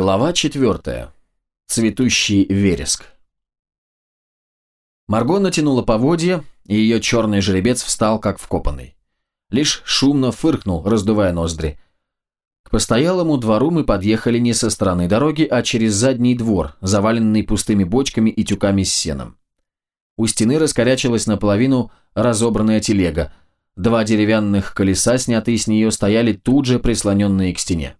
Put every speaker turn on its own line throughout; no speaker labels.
Глава четвертая. Цветущий вереск. Марго натянула поводья, и ее черный жеребец встал как вкопанный. Лишь шумно фыркнул, раздувая ноздри. К постоялому двору мы подъехали не со стороны дороги, а через задний двор, заваленный пустыми бочками и тюками с сеном. У стены раскорячилась наполовину разобранная телега. Два деревянных колеса, снятые с нее, стояли тут же прислоненные к стене.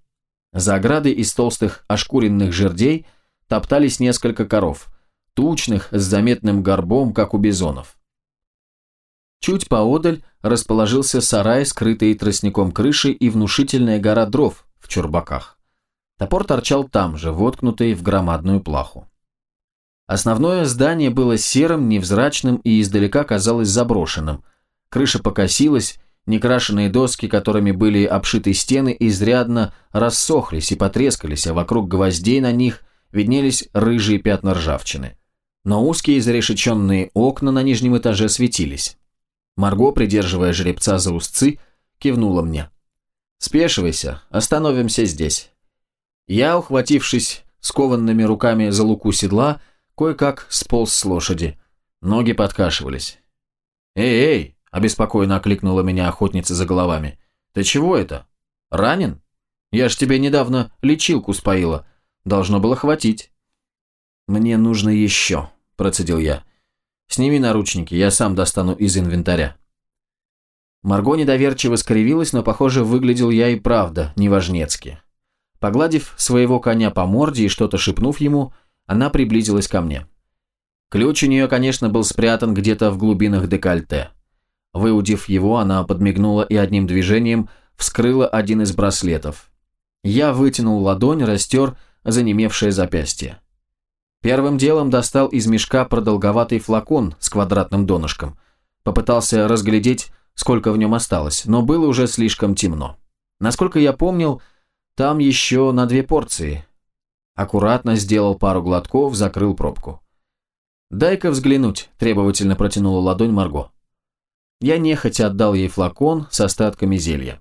За оградой из толстых ошкуренных жердей топтались несколько коров, тучных, с заметным горбом, как у бизонов. Чуть поодаль расположился сарай, скрытый тростником крыши и внушительная гора дров в чурбаках. Топор торчал там же, воткнутый в громадную плаху. Основное здание было серым, невзрачным и издалека казалось заброшенным. Крыша покосилась, некрашенные доски, которыми были обшиты стены, изрядно рассохлись и потрескались, а вокруг гвоздей на них виднелись рыжие пятна ржавчины. Но узкие зарешеченные окна на нижнем этаже светились. Марго, придерживая жеребца за узцы, кивнула мне. «Спешивайся, остановимся здесь». Я, ухватившись скованными руками за луку седла, кое-как сполз с лошади. Ноги подкашивались. «Эй, эй!» – обеспокоенно окликнула меня охотница за головами. «Ты чего это? Ранен? Я ж тебе недавно лечилку споила. Должно было хватить». «Мне нужно еще», – процедил я. Сними наручники, я сам достану из инвентаря. Марго недоверчиво скривилась, но, похоже, выглядел я и правда неважнецки. Погладив своего коня по морде и что-то шепнув ему, она приблизилась ко мне. Ключ у нее, конечно, был спрятан где-то в глубинах декольте. Выудив его, она подмигнула и одним движением вскрыла один из браслетов. Я вытянул ладонь, растер занемевшее запястье. Первым делом достал из мешка продолговатый флакон с квадратным донышком. Попытался разглядеть, сколько в нем осталось, но было уже слишком темно. Насколько я помнил, там еще на две порции. Аккуратно сделал пару глотков, закрыл пробку. «Дай-ка взглянуть», – требовательно протянула ладонь Марго. Я нехотя отдал ей флакон с остатками зелья.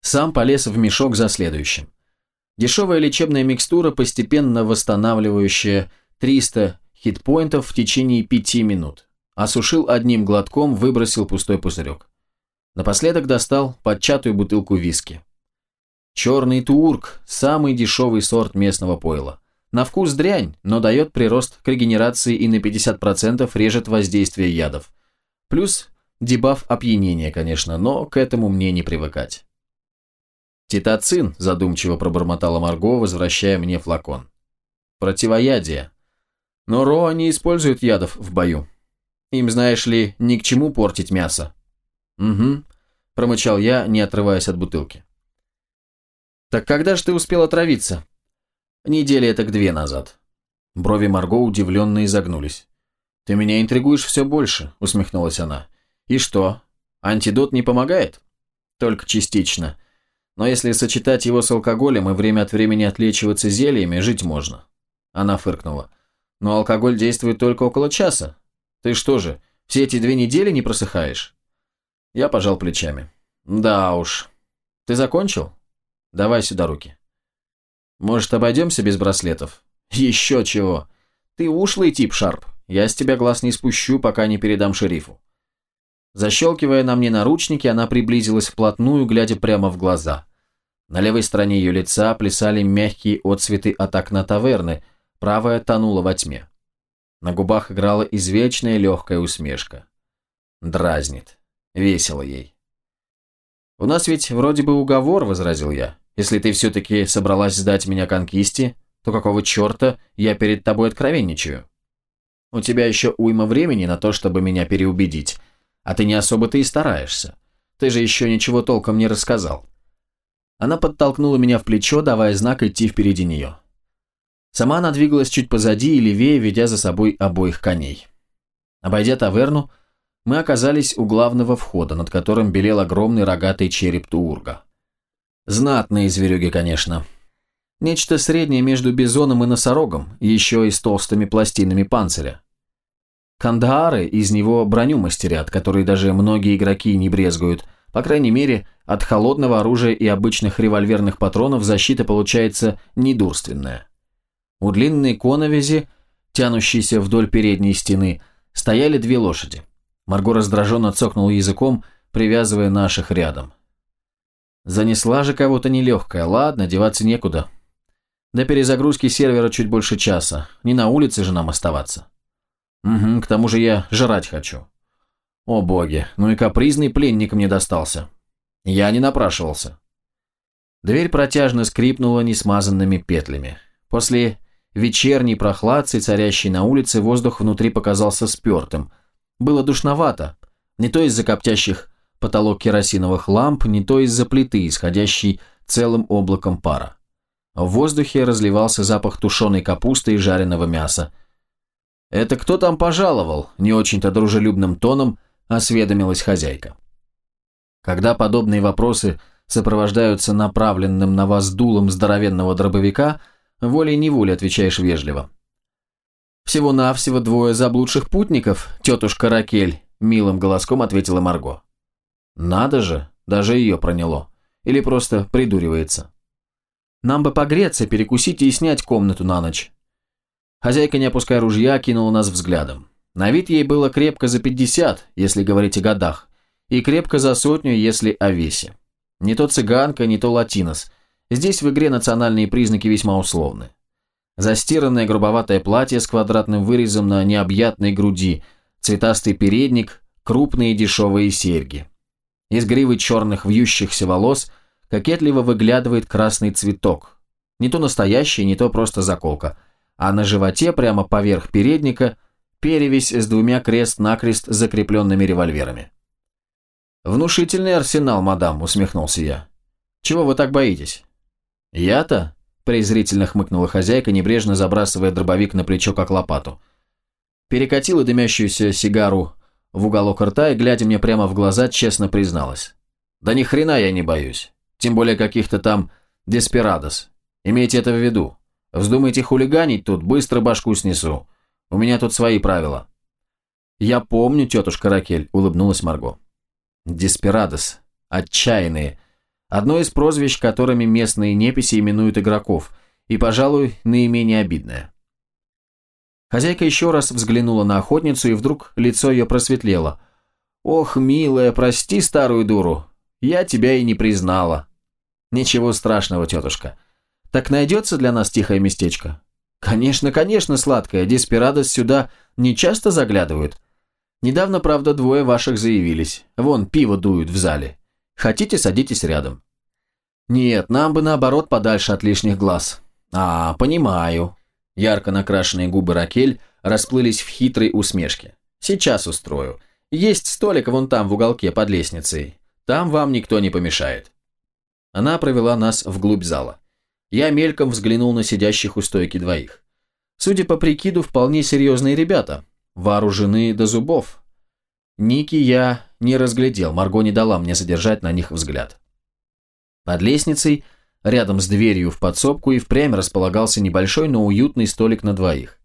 Сам полез в мешок за следующим. Дешевая лечебная микстура, постепенно восстанавливающая 300 хитпоинтов в течение 5 минут. Осушил одним глотком, выбросил пустой пузырек. Напоследок достал подчатую бутылку виски. Черный туурк – самый дешевый сорт местного пойла. На вкус дрянь, но дает прирост к регенерации и на 50% режет воздействие ядов. Плюс дебаф опьянения, конечно, но к этому мне не привыкать. «Титацин», – задумчиво пробормотала Марго, возвращая мне флакон. «Противоядие. Но Роа не используют ядов в бою. Им, знаешь ли, ни к чему портить мясо». «Угу», – промычал я, не отрываясь от бутылки. «Так когда же ты успел отравиться?» «Недели это к две назад». Брови Марго удивленно изогнулись. «Ты меня интригуешь все больше», – усмехнулась она. «И что, антидот не помогает?» «Только частично. Но если сочетать его с алкоголем и время от времени отлечиваться зельями, жить можно». Она фыркнула. «Но алкоголь действует только около часа. Ты что же, все эти две недели не просыхаешь?» Я пожал плечами. «Да уж. Ты закончил? Давай сюда руки». «Может, обойдемся без браслетов?» «Еще чего. Ты ушлый тип, Шарп. Я с тебя глаз не спущу, пока не передам шерифу». Защелкивая на мне наручники, она приблизилась вплотную, глядя прямо в глаза. На левой стороне ее лица плясали мягкие отцветы от окна таверны, правая тонула во тьме. На губах играла извечная легкая усмешка. Дразнит. Весело ей. «У нас ведь вроде бы уговор», — возразил я. «Если ты все-таки собралась сдать меня конкисте, то какого черта я перед тобой откровенничаю? У тебя еще уйма времени на то, чтобы меня переубедить, а ты не особо-то и стараешься. Ты же еще ничего толком не рассказал». Она подтолкнула меня в плечо, давая знак идти впереди нее. Сама она двигалась чуть позади и левее, ведя за собой обоих коней. Обойдя таверну, мы оказались у главного входа, над которым белел огромный рогатый череп Туурга. Знатные зверюги, конечно. Нечто среднее между бизоном и носорогом, еще и с толстыми пластинами панциря. Кандahары из него броню мастерят, которые даже многие игроки не брезгуют, По крайней мере, от холодного оружия и обычных револьверных патронов защита получается недурственная. У длинной коновизи, тянущейся вдоль передней стены, стояли две лошади. Марго раздраженно цокнул языком, привязывая наших рядом. Занесла же кого-то нелегкая, ладно, деваться некуда. До перезагрузки сервера чуть больше часа, не на улице же нам оставаться. Угу, к тому же я жрать хочу. О боги, ну и капризный пленник мне достался. Я не напрашивался. Дверь протяжно скрипнула несмазанными петлями. После вечерней прохладцы, царящей на улице, воздух внутри показался спертым. Было душновато, не то из-за коптящих потолок керосиновых ламп, не то из-за плиты, исходящей целым облаком пара. В воздухе разливался запах тушеной капусты и жареного мяса. «Это кто там пожаловал?» – не очень-то дружелюбным тоном осведомилась хозяйка. Когда подобные вопросы сопровождаются направленным на вас дулом здоровенного дробовика, волей-неволей отвечаешь вежливо. «Всего-навсего двое заблудших путников, тетушка Ракель», – милым голоском ответила Марго. «Надо же, даже ее проняло. Или просто придуривается». «Нам бы погреться, перекусить и снять комнату на ночь». Хозяйка, не опуская ружья, кинула нас взглядом. На вид ей было крепко за 50, если говорить о годах, и крепко за сотню, если о весе. Не то цыганка, не то латинос. Здесь в игре национальные признаки весьма условны. Застиранное грубоватое платье с квадратным вырезом на необъятной груди, цветастый передник, крупные дешевые серьги. Из гривы черных вьющихся волос кокетливо выглядывает красный цветок. Не то настоящий, не то просто заколка – а на животе прямо поверх передника перевесь с двумя крест-накрест закрепленными револьверами. «Внушительный арсенал, мадам», — усмехнулся я. «Чего вы так боитесь?» «Я-то?» — презрительно хмыкнула хозяйка, небрежно забрасывая дробовик на плечо, как лопату. Перекатила дымящуюся сигару в уголок рта и, глядя мне прямо в глаза, честно призналась. «Да ни хрена я не боюсь. Тем более каких-то там деспирадос. Имейте это в виду. Вздумаете хулиганить тут, быстро башку снесу. У меня тут свои правила». «Я помню, тетушка Ракель», — улыбнулась Марго. «Деспирадос. Отчаянные. Одно из прозвищ, которыми местные неписи именуют игроков, и, пожалуй, наименее обидное». Хозяйка еще раз взглянула на охотницу, и вдруг лицо ее просветлело. «Ох, милая, прости старую дуру. Я тебя и не признала». «Ничего страшного, тетушка. Так найдется для нас тихое местечко? Конечно, конечно, сладкое. Деспирадос сюда не часто заглядывают. Недавно, правда, двое ваших заявились. Вон, пиво дуют в зале. Хотите, садитесь рядом. Нет, нам бы наоборот подальше от лишних глаз. А, понимаю. Ярко накрашенные губы Ракель расплылись в хитрой усмешке. Сейчас устрою. Есть столик вон там в уголке под лестницей. Там вам никто не помешает. Она провела нас вглубь зала. Я мельком взглянул на сидящих у стойки двоих. Судя по прикиду, вполне серьезные ребята, вооружены до зубов. Ники я не разглядел, Марго не дала мне задержать на них взгляд. Под лестницей, рядом с дверью в подсобку, и впрямь располагался небольшой, но уютный столик на двоих.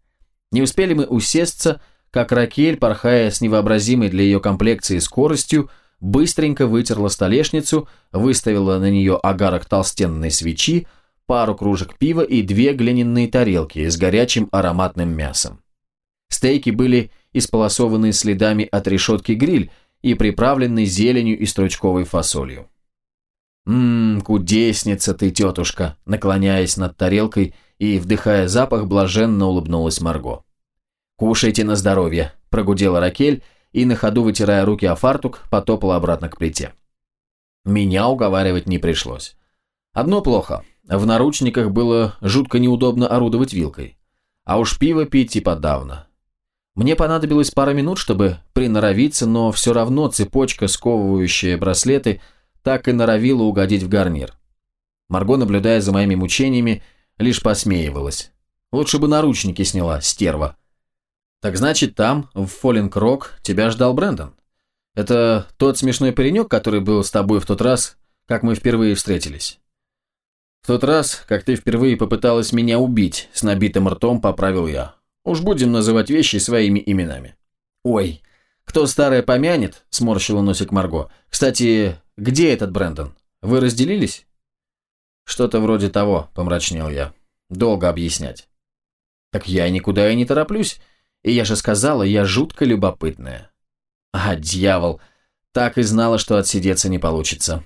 Не успели мы усесться, как Ракель, порхая с невообразимой для ее комплекции скоростью, быстренько вытерла столешницу, выставила на нее агарок толстенной свечи, пару кружек пива и две глиняные тарелки с горячим ароматным мясом. Стейки были исполосованы следами от решетки гриль и приправлены зеленью и стручковой фасолью. «Ммм, кудесница ты, тетушка!» Наклоняясь над тарелкой и вдыхая запах, блаженно улыбнулась Марго. «Кушайте на здоровье!» – прогудела Ракель и, на ходу вытирая руки о фартук, потопала обратно к плите. Меня уговаривать не пришлось. Одно плохо – в наручниках было жутко неудобно орудовать вилкой. А уж пиво пить и подавно. Мне понадобилось пара минут, чтобы приноровиться, но все равно цепочка, сковывающая браслеты, так и норовила угодить в гарнир. Марго, наблюдая за моими мучениями, лишь посмеивалась. Лучше бы наручники сняла, стерва. Так значит, там, в Фоллинг Рок, тебя ждал Брэндон. Это тот смешной паренек, который был с тобой в тот раз, как мы впервые встретились. «В тот раз, как ты впервые попыталась меня убить», – с набитым ртом поправил я. «Уж будем называть вещи своими именами». «Ой, кто старое помянет?» – сморщила носик Марго. «Кстати, где этот Брэндон? Вы разделились?» «Что-то вроде того», – помрачнел я. «Долго объяснять». «Так я никуда и не тороплюсь. И я же сказала, я жутко любопытная». «А, дьявол! Так и знала, что отсидеться не получится».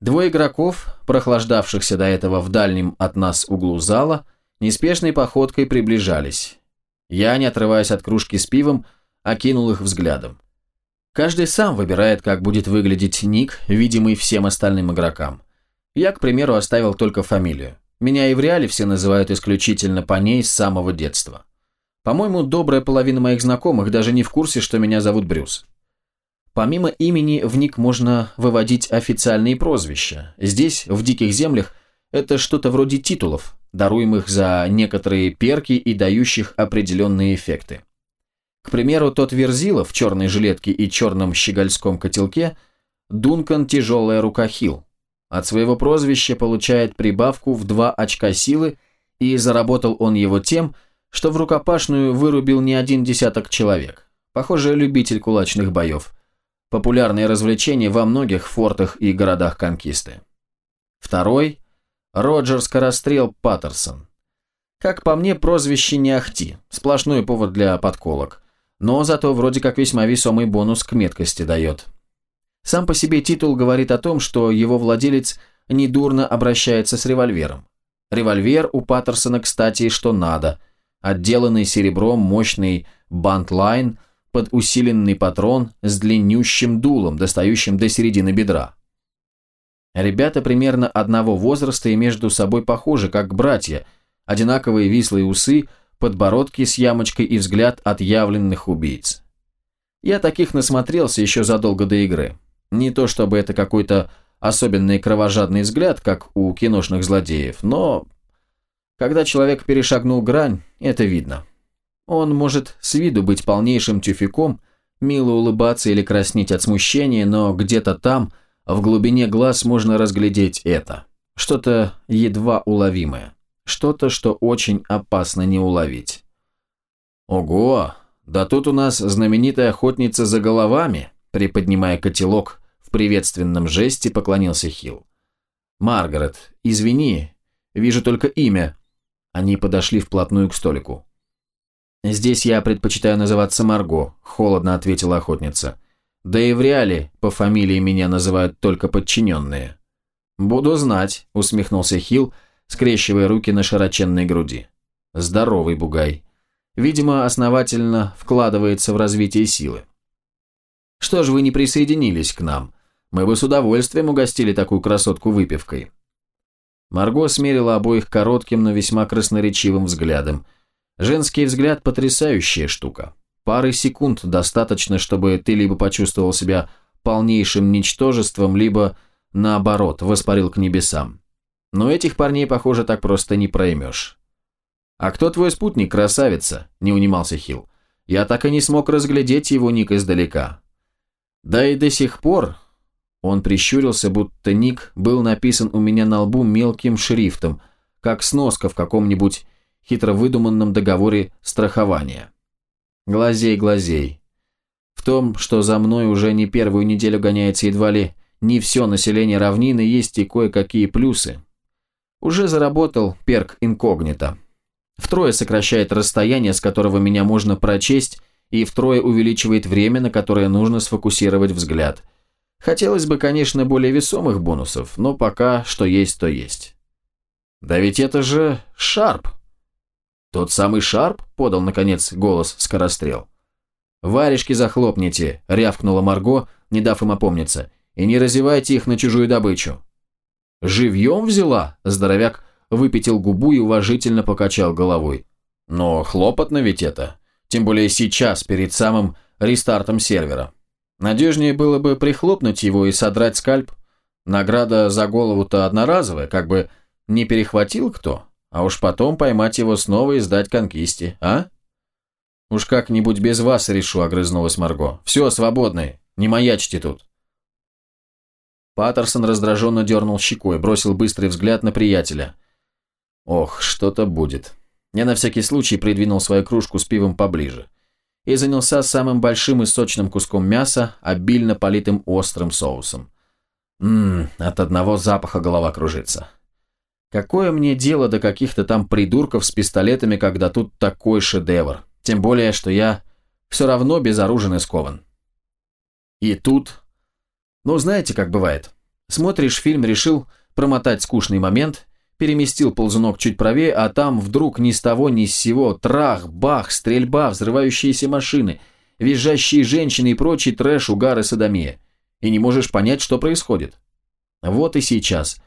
Двое игроков, прохлаждавшихся до этого в дальнем от нас углу зала, неспешной походкой приближались. Я, не отрываясь от кружки с пивом, окинул их взглядом. Каждый сам выбирает, как будет выглядеть ник, видимый всем остальным игрокам. Я, к примеру, оставил только фамилию. Меня и в реале все называют исключительно по ней с самого детства. По-моему, добрая половина моих знакомых даже не в курсе, что меня зовут Брюс. Помимо имени в ник можно выводить официальные прозвища. Здесь, в диких землях, это что-то вроде титулов, даруемых за некоторые перки и дающих определенные эффекты. К примеру, тот Верзила в черной жилетке и черном щегольском котелке – Дункан «Тяжелая рука Хилл». От своего прозвища получает прибавку в два очка силы, и заработал он его тем, что в рукопашную вырубил не один десяток человек. Похоже, любитель кулачных боев. Популярное развлечение во многих фортах и городах конкисты. Второй – Роджер Скорострел Паттерсон. Как по мне, прозвище не ахти, сплошной повод для подколок. Но зато вроде как весьма весомый бонус к меткости дает. Сам по себе титул говорит о том, что его владелец недурно обращается с револьвером. Револьвер у Паттерсона, кстати, что надо. Отделанный серебром мощный бантлайн под усиленный патрон с длиннющим дулом, достающим до середины бедра. Ребята примерно одного возраста и между собой похожи, как братья, одинаковые вислые усы, подбородки с ямочкой и взгляд отъявленных убийц. Я таких насмотрелся еще задолго до игры. Не то чтобы это какой-то особенный кровожадный взгляд, как у киношных злодеев, но когда человек перешагнул грань, это видно. Он может с виду быть полнейшим тюфяком, мило улыбаться или краснеть от смущения, но где-то там, в глубине глаз можно разглядеть это. Что-то едва уловимое. Что-то, что очень опасно не уловить. Ого, да тут у нас знаменитая охотница за головами, приподнимая котелок в приветственном жесте, поклонился Хилл. Маргарет, извини, вижу только имя. Они подошли вплотную к столику. «Здесь я предпочитаю называться Марго», – холодно ответила охотница. «Да и в реале по фамилии меня называют только подчиненные». «Буду знать», – усмехнулся Хилл, – скрещивая руки на широченной груди. Здоровый бугай. Видимо, основательно вкладывается в развитие силы. Что ж вы не присоединились к нам? Мы бы с удовольствием угостили такую красотку выпивкой. Марго смерила обоих коротким, но весьма красноречивым взглядом. Женский взгляд – потрясающая штука. Пары секунд достаточно, чтобы ты либо почувствовал себя полнейшим ничтожеством, либо, наоборот, воспарил к небесам. Но этих парней, похоже, так просто не проймешь. «А кто твой спутник, красавица?» – не унимался Хилл. «Я так и не смог разглядеть его ник издалека». «Да и до сих пор...» Он прищурился, будто ник был написан у меня на лбу мелким шрифтом, как сноска в каком-нибудь хитро выдуманном договоре страхования. Глазей, глазей. В том, что за мной уже не первую неделю гоняется едва ли не все население равнины, есть и кое-какие плюсы. Уже заработал перк инкогнито. Втрое сокращает расстояние, с которого меня можно прочесть, и втрое увеличивает время, на которое нужно сфокусировать взгляд. Хотелось бы, конечно, более весомых бонусов, но пока что есть, то есть. «Да ведь это же Шарп!» «Тот самый Шарп?» – подал, наконец, голос скорострел. «Варежки захлопните!» – рявкнула Марго, не дав им опомниться. «И не разевайте их на чужую добычу!» «Живьем взяла?» – здоровяк выпятил губу и уважительно покачал головой. «Но хлопотно ведь это. Тем более сейчас, перед самым рестартом сервера. Надежнее было бы прихлопнуть его и содрать скальп. Награда за голову-то одноразовая, как бы не перехватил кто, а уж потом поймать его снова и сдать конкисте, а?» «Уж как-нибудь без вас решу», – огрызнулась Марго. «Все, свободны, не маячьте тут». Паттерсон раздраженно дернул щекой, бросил быстрый взгляд на приятеля. Ох, что-то будет. Я на всякий случай придвинул свою кружку с пивом поближе и занялся самым большим и сочным куском мяса, обильно политым острым соусом. Ммм, от одного запаха голова кружится. Какое мне дело до каких-то там придурков с пистолетами, когда тут такой шедевр? Тем более, что я все равно безоружен и скован. И тут... Ну, знаете, как бывает. Смотришь фильм, решил промотать скучный момент, переместил ползунок чуть правее, а там вдруг ни с того ни с сего трах, бах, стрельба, взрывающиеся машины, визжащие женщины и прочий трэш, угар и садомия. И не можешь понять, что происходит. Вот и сейчас.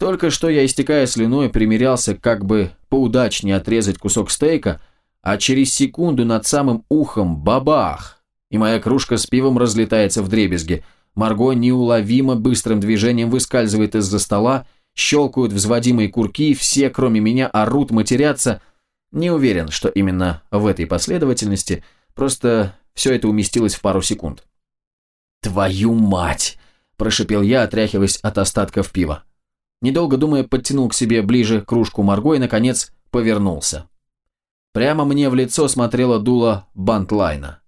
Только что я, истекая слюной, примерялся как бы поудачнее отрезать кусок стейка, а через секунду над самым ухом бабах, и моя кружка с пивом разлетается в дребезги. Марго неуловимо быстрым движением выскальзывает из-за стола, щелкают взводимые курки, все, кроме меня, орут, матерятся. Не уверен, что именно в этой последовательности, просто все это уместилось в пару секунд. «Твою мать!» – прошипел я, отряхиваясь от остатков пива. Недолго думая, подтянул к себе ближе кружку Марго и, наконец, повернулся. Прямо мне в лицо смотрела дуло бантлайна.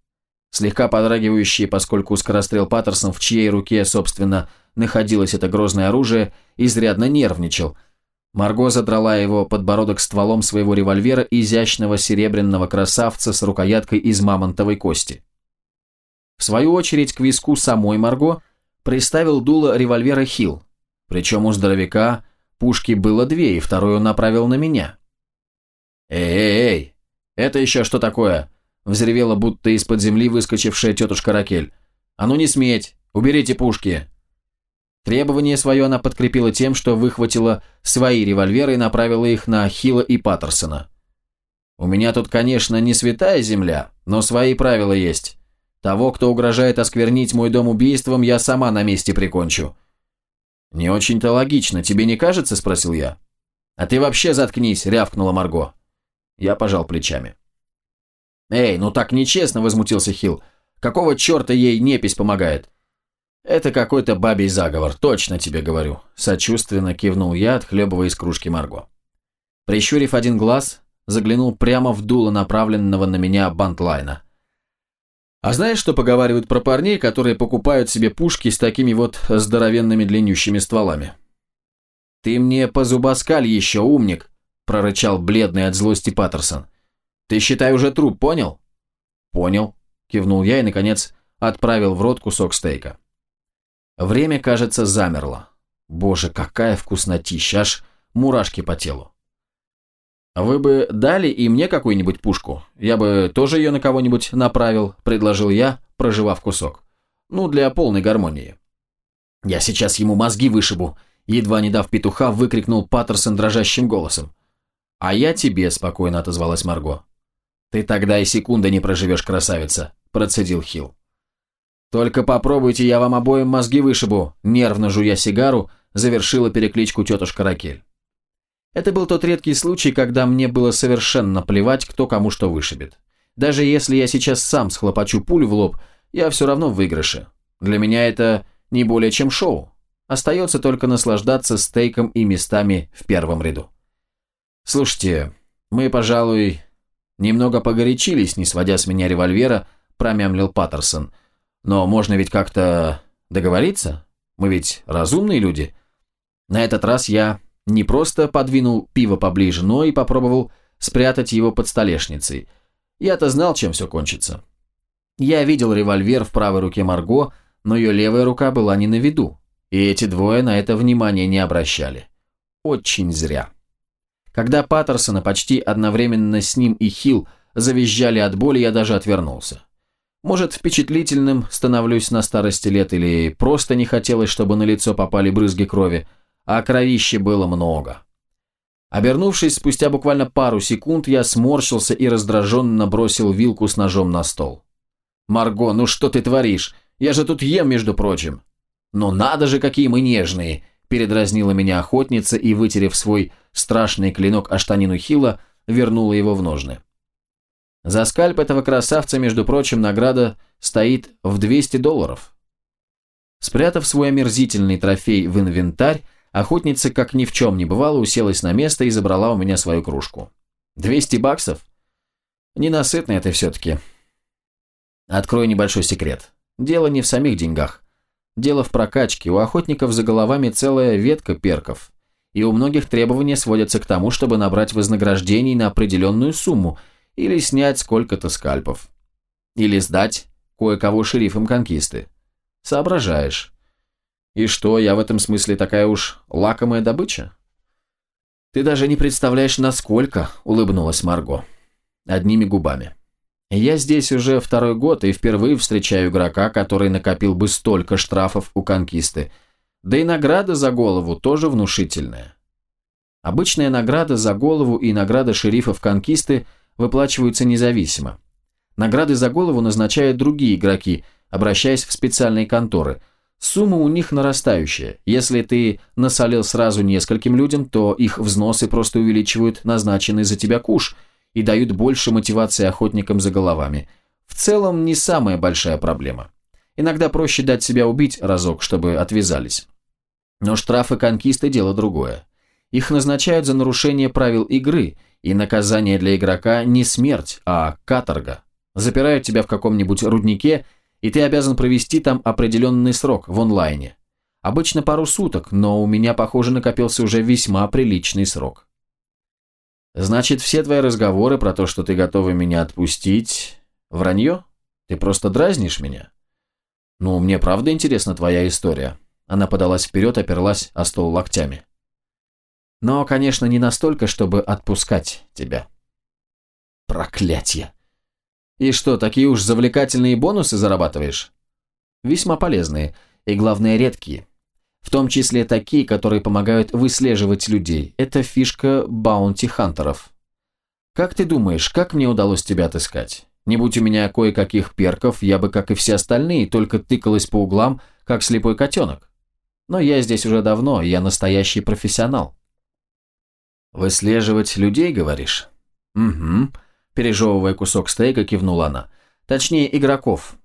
Слегка подрагивающий, поскольку скорострел Паттерсон, в чьей руке, собственно, находилось это грозное оружие, изрядно нервничал. Марго задрала его подбородок стволом своего револьвера изящного серебряного красавца с рукояткой из мамонтовой кости. В свою очередь к виску самой Марго приставил дуло револьвера Хилл, причем у здоровяка пушки было две, и вторую направил на меня. «Эй-эй-эй, это еще что такое?» взревела будто из-под земли выскочившая тетушка Ракель. «А ну не сметь! Уберите пушки!» Требование свое она подкрепила тем, что выхватила свои револьверы и направила их на Хила и Паттерсона. «У меня тут, конечно, не святая земля, но свои правила есть. Того, кто угрожает осквернить мой дом убийством, я сама на месте прикончу». «Не очень-то логично, тебе не кажется?» – спросил я. «А ты вообще заткнись!» – рявкнула Марго. Я пожал плечами. «Эй, ну так нечестно!» – возмутился Хилл. «Какого черта ей непись помогает?» «Это какой-то бабий заговор, точно тебе говорю», – сочувственно кивнул я, отхлебывая из кружки Марго. Прищурив один глаз, заглянул прямо в дуло направленного на меня бантлайна. «А знаешь, что поговаривают про парней, которые покупают себе пушки с такими вот здоровенными длиннющими стволами?» «Ты мне позубоскаль еще, умник!» – прорычал бледный от злости Паттерсон. «Ты считай уже труп, понял?» «Понял», – кивнул я и, наконец, отправил в рот кусок стейка. Время, кажется, замерло. Боже, какая вкуснотища, аж мурашки по телу. «Вы бы дали и мне какую-нибудь пушку? Я бы тоже ее на кого-нибудь направил», – предложил я, проживав кусок. «Ну, для полной гармонии». «Я сейчас ему мозги вышибу», – едва не дав петуха, выкрикнул Паттерсон дрожащим голосом. «А я тебе», – спокойно отозвалась Марго. «Ты тогда и секунды не проживешь, красавица», – процедил Хилл. «Только попробуйте, я вам обоим мозги вышибу», – нервно жуя сигару, завершила перекличку тетушка Ракель. Это был тот редкий случай, когда мне было совершенно плевать, кто кому что вышибет. Даже если я сейчас сам схлопочу пулю в лоб, я все равно в выигрыше. Для меня это не более чем шоу. Остается только наслаждаться стейком и местами в первом ряду. Слушайте, мы, пожалуй, немного погорячились, не сводя с меня револьвера, промямлил Паттерсон – но можно ведь как-то договориться? Мы ведь разумные люди. На этот раз я не просто подвинул пиво поближе, но и попробовал спрятать его под столешницей. Я-то знал, чем все кончится. Я видел револьвер в правой руке Марго, но ее левая рука была не на виду, и эти двое на это внимание не обращали. Очень зря. Когда Паттерсона почти одновременно с ним и Хилл завизжали от боли, я даже отвернулся. Может, впечатлительным становлюсь на старости лет или просто не хотелось, чтобы на лицо попали брызги крови, а кровищи было много. Обернувшись спустя буквально пару секунд, я сморщился и раздраженно бросил вилку с ножом на стол. «Марго, ну что ты творишь? Я же тут ем, между прочим». «Ну надо же, какие мы нежные!» передразнила меня охотница и, вытерев свой страшный клинок о штанину Хила, вернула его в ножны. За скальп этого красавца, между прочим, награда стоит в 200 долларов. Спрятав свой омерзительный трофей в инвентарь, охотница, как ни в чем не бывало, уселась на место и забрала у меня свою кружку. 200 баксов? Ненасытно это все-таки. Открою небольшой секрет. Дело не в самих деньгах. Дело в прокачке, у охотников за головами целая ветка перков. И у многих требования сводятся к тому, чтобы набрать вознаграждений на определенную сумму или снять сколько-то скальпов. Или сдать кое-кого шерифом конкисты. Соображаешь. И что, я в этом смысле такая уж лакомая добыча? Ты даже не представляешь, насколько, улыбнулась Марго. Одними губами. Я здесь уже второй год и впервые встречаю игрока, который накопил бы столько штрафов у конкисты. Да и награда за голову тоже внушительная. Обычная награда за голову и награда шерифов конкисты выплачиваются независимо. Награды за голову назначают другие игроки, обращаясь в специальные конторы. Сумма у них нарастающая. Если ты насолил сразу нескольким людям, то их взносы просто увеличивают назначенный за тебя куш – и дают больше мотивации охотникам за головами. В целом не самая большая проблема. Иногда проще дать себя убить разок, чтобы отвязались. Но штрафы конкисты – дело другое. Их назначают за нарушение правил игры, и наказание для игрока не смерть, а каторга. Запирают тебя в каком-нибудь руднике, и ты обязан провести там определенный срок в онлайне. Обычно пару суток, но у меня, похоже, накопился уже весьма приличный срок. Значит, все твои разговоры про то, что ты готова меня отпустить, вранье? Ты просто дразнишь меня? Ну, мне правда интересна твоя история. Она подалась вперед, оперлась о стол локтями. Но, конечно, не настолько, чтобы отпускать тебя. Проклятье. И что, такие уж завлекательные бонусы зарабатываешь? Весьма полезные и, главное, редкие в том числе такие, которые помогают выслеживать людей. Это фишка баунти-хантеров. Как ты думаешь, как мне удалось тебя отыскать? Не будь у меня кое-каких перков, я бы, как и все остальные, только тыкалась по углам, как слепой котенок. Но я здесь уже давно, я настоящий профессионал. «Выслеживать людей, говоришь?» «Угу», – пережевывая кусок стейка, кивнула она. «Точнее, игроков,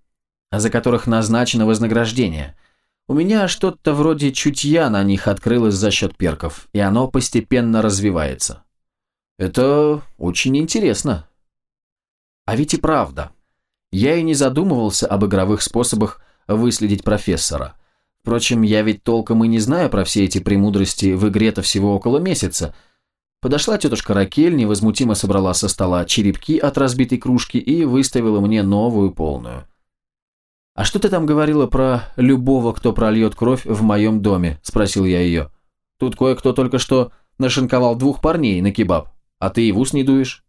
за которых назначено вознаграждение – у меня что-то вроде чутья на них открылось за счет перков, и оно постепенно развивается. Это очень интересно. А ведь и правда. Я и не задумывался об игровых способах выследить профессора. Впрочем, я ведь толком и не знаю про все эти премудрости в игре-то всего около месяца. Подошла тетушка Ракель, невозмутимо собрала со стола черепки от разбитой кружки и выставила мне новую полную. «А что ты там говорила про любого, кто прольет кровь в моем доме?» – спросил я ее. «Тут кое-кто только что нашинковал двух парней на кебаб, а ты и в ус не дуешь».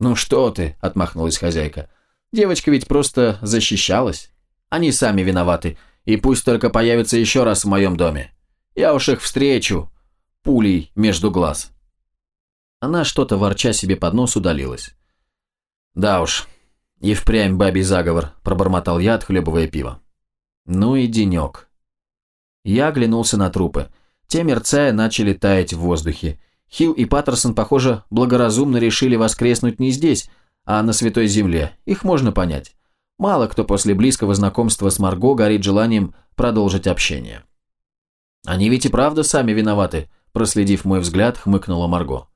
«Ну что ты?» – отмахнулась хозяйка. «Девочка ведь просто защищалась. Они сами виноваты, и пусть только появятся еще раз в моем доме. Я уж их встречу пулей между глаз». Она что-то ворча себе под нос удалилась. «Да уж, «И впрямь бабий заговор», – пробормотал я, отхлебывая пиво. «Ну и денек». Я оглянулся на трупы. Те, мерцая, начали таять в воздухе. Хилл и Паттерсон, похоже, благоразумно решили воскреснуть не здесь, а на Святой Земле. Их можно понять. Мало кто после близкого знакомства с Марго горит желанием продолжить общение. «Они ведь и правда сами виноваты», – проследив мой взгляд, хмыкнула Марго.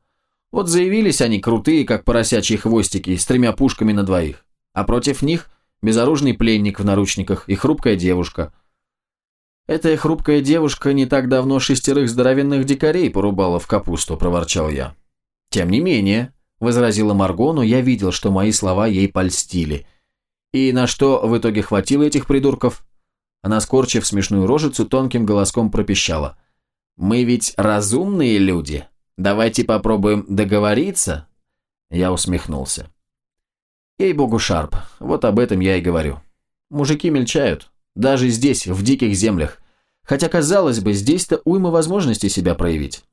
«Вот заявились они крутые, как поросячьи хвостики, с тремя пушками на двоих а против них безоружный пленник в наручниках и хрупкая девушка. «Эта хрупкая девушка не так давно шестерых здоровенных дикарей порубала в капусту», – проворчал я. «Тем не менее», – возразила Марго, но я видел, что мои слова ей польстили. «И на что в итоге хватило этих придурков?» Она, скорчив смешную рожицу, тонким голоском пропищала. «Мы ведь разумные люди. Давайте попробуем договориться?» Я усмехнулся. Ей-богу, Шарп, вот об этом я и говорю. Мужики мельчают, даже здесь, в диких землях. Хотя, казалось бы, здесь-то уйма возможностей себя проявить.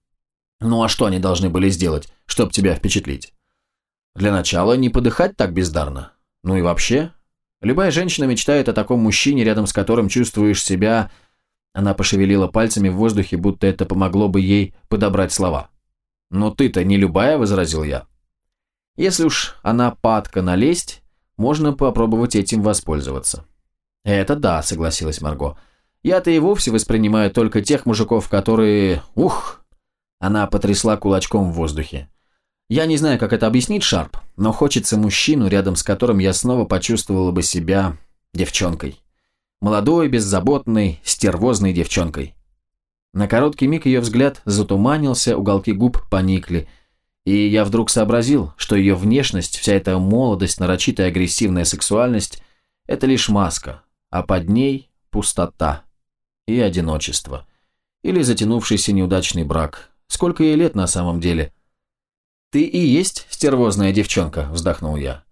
Ну а что они должны были сделать, чтобы тебя впечатлить? Для начала не подыхать так бездарно. Ну и вообще, любая женщина мечтает о таком мужчине, рядом с которым чувствуешь себя... Она пошевелила пальцами в воздухе, будто это помогло бы ей подобрать слова. «Но ты-то не любая», — возразил я. Если уж она падка налезть, можно попробовать этим воспользоваться. Это да, согласилась Марго. Я-то и вовсе воспринимаю только тех мужиков, которые... Ух! Она потрясла кулачком в воздухе. Я не знаю, как это объяснить, Шарп, но хочется мужчину, рядом с которым я снова почувствовала бы себя девчонкой. Молодой, беззаботной, стервозной девчонкой. На короткий миг ее взгляд затуманился, уголки губ поникли, и я вдруг сообразил, что ее внешность, вся эта молодость, нарочитая агрессивная сексуальность – это лишь маска, а под ней – пустота и одиночество. Или затянувшийся неудачный брак. Сколько ей лет на самом деле? «Ты и есть стервозная девчонка», – вздохнул я.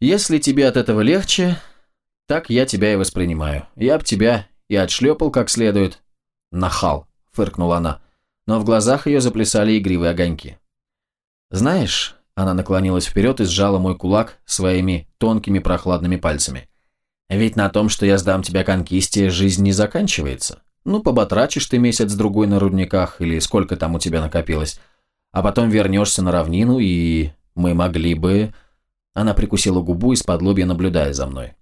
«Если тебе от этого легче, так я тебя и воспринимаю. Я б тебя и отшлепал как следует, «Нахал», — фыркнула она, но в глазах ее заплясали игривые огоньки. «Знаешь», — она наклонилась вперед и сжала мой кулак своими тонкими прохладными пальцами, «ведь на том, что я сдам тебя конкисте, жизнь не заканчивается. Ну, поботрачишь ты месяц-другой на рудниках, или сколько там у тебя накопилось, а потом вернешься на равнину, и мы могли бы...» Она прикусила губу, из-под лобья наблюдая за мной.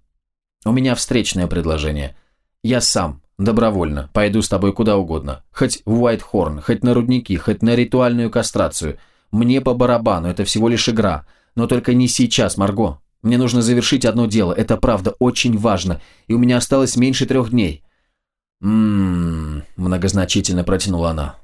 «У меня встречное предложение. Я сам Добровольно. Пойду с тобой куда угодно. Хоть в Уайтхорн, хоть на рудники, хоть на ритуальную кастрацию. Мне по барабану, это всего лишь игра. Но только не сейчас, Марго. Мне нужно завершить одно дело. Это правда очень важно. И у меня осталось меньше трех дней. «Ммм...» – многозначительно протянула она.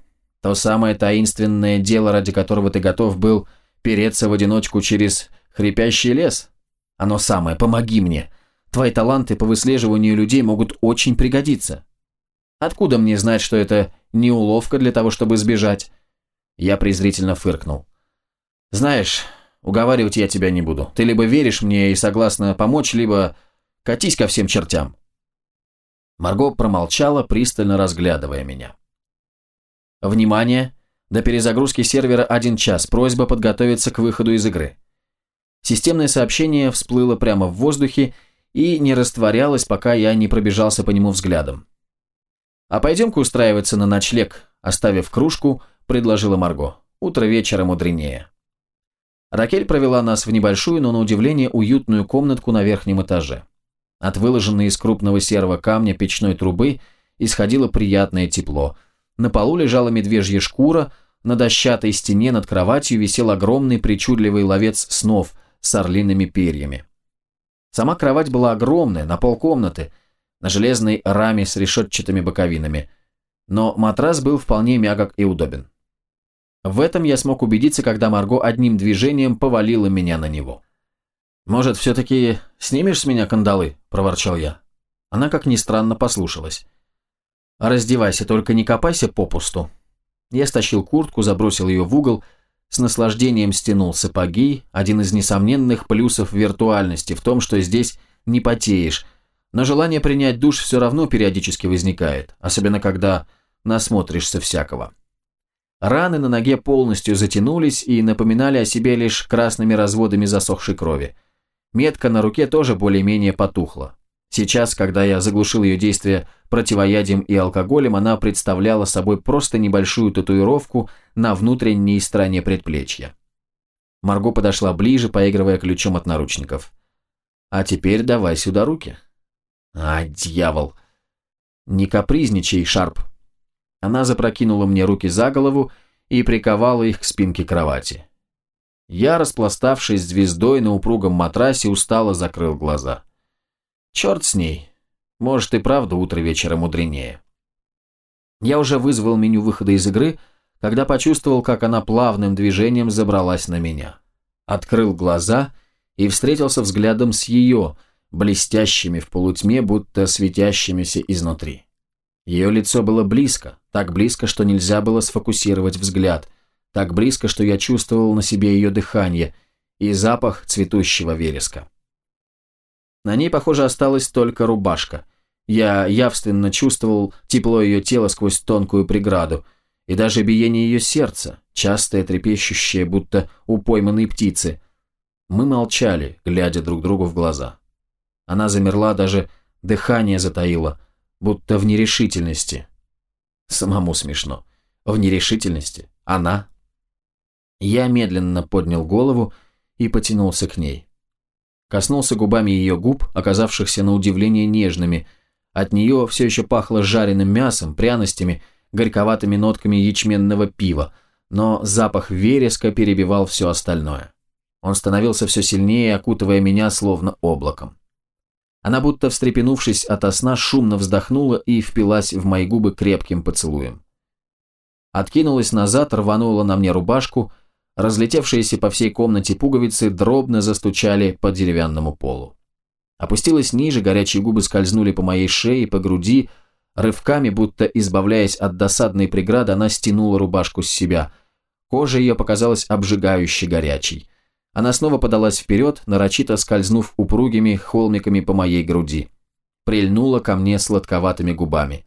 «То самое таинственное дело, ради которого ты готов был переться в одиночку через хрипящий лес? Оно самое, помоги мне. Твои таланты по выслеживанию людей могут очень пригодиться. Откуда мне знать, что это не уловка для того, чтобы сбежать?» Я презрительно фыркнул. «Знаешь, уговаривать я тебя не буду. Ты либо веришь мне и согласна помочь, либо катись ко всем чертям». Марго промолчала, пристально разглядывая меня. «Внимание! До перезагрузки сервера один час. Просьба подготовиться к выходу из игры». Системное сообщение всплыло прямо в воздухе, и не растворялась, пока я не пробежался по нему взглядом. «А пойдем-ка устраиваться на ночлег», оставив кружку, предложила Марго. «Утро вечера мудренее». Ракель провела нас в небольшую, но на удивление уютную комнатку на верхнем этаже. От выложенной из крупного серого камня печной трубы исходило приятное тепло. На полу лежала медвежья шкура, на дощатой стене над кроватью висел огромный причудливый ловец снов с орлиными перьями. Сама кровать была огромная, на полкомнаты, на железной раме с решетчатыми боковинами. Но матрас был вполне мягок и удобен. В этом я смог убедиться, когда Марго одним движением повалила меня на него. «Может, все-таки снимешь с меня кандалы?» – проворчал я. Она, как ни странно, послушалась. «Раздевайся, только не копайся попусту». Я стащил куртку, забросил ее в угол – с наслаждением стянул сапоги, один из несомненных плюсов виртуальности в том, что здесь не потеешь, но желание принять душ все равно периодически возникает, особенно когда насмотришься всякого. Раны на ноге полностью затянулись и напоминали о себе лишь красными разводами засохшей крови. Метка на руке тоже более-менее потухла. Сейчас, когда я заглушил ее действие противоядием и алкоголем, она представляла собой просто небольшую татуировку на внутренней стороне предплечья. Марго подошла ближе, поигрывая ключом от наручников. «А теперь давай сюда руки». «А, дьявол!» «Не капризничай, Шарп». Она запрокинула мне руки за голову и приковала их к спинке кровати. Я, распластавшись звездой на упругом матрасе, устало закрыл глаза. Черт с ней. Может и правда утро вечера мудренее. Я уже вызвал меню выхода из игры, когда почувствовал, как она плавным движением забралась на меня. Открыл глаза и встретился взглядом с ее, блестящими в полутьме, будто светящимися изнутри. Ее лицо было близко, так близко, что нельзя было сфокусировать взгляд, так близко, что я чувствовал на себе ее дыхание и запах цветущего вереска. На ней, похоже, осталась только рубашка. Я явственно чувствовал тепло ее тела сквозь тонкую преграду, и даже биение ее сердца, частое трепещущее, будто у пойманной птицы. Мы молчали, глядя друг другу в глаза. Она замерла, даже дыхание затаило, будто в нерешительности. Самому смешно. В нерешительности? Она? Я медленно поднял голову и потянулся к ней. Коснулся губами ее губ, оказавшихся на удивление нежными. От нее все еще пахло жареным мясом, пряностями, горьковатыми нотками ячменного пива, но запах вереска перебивал все остальное. Он становился все сильнее, окутывая меня словно облаком. Она будто встрепенувшись ото сна, шумно вздохнула и впилась в мои губы крепким поцелуем. Откинулась назад, рванула на мне рубашку, разлетевшиеся по всей комнате пуговицы дробно застучали по деревянному полу. Опустилась ниже, горячие губы скользнули по моей шее, по груди, рывками, будто избавляясь от досадной преграды, она стянула рубашку с себя. Кожа ее показалась обжигающе горячей. Она снова подалась вперед, нарочито скользнув упругими холмиками по моей груди. Прильнула ко мне сладковатыми губами.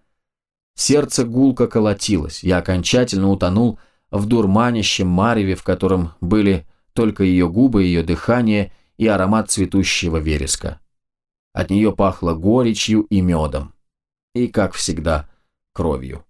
Сердце гулко колотилось, я окончательно утонул в дурманящем мареве, в котором были только ее губы, ее дыхание и аромат цветущего вереска. От нее пахло горечью и медом. И, как всегда, кровью.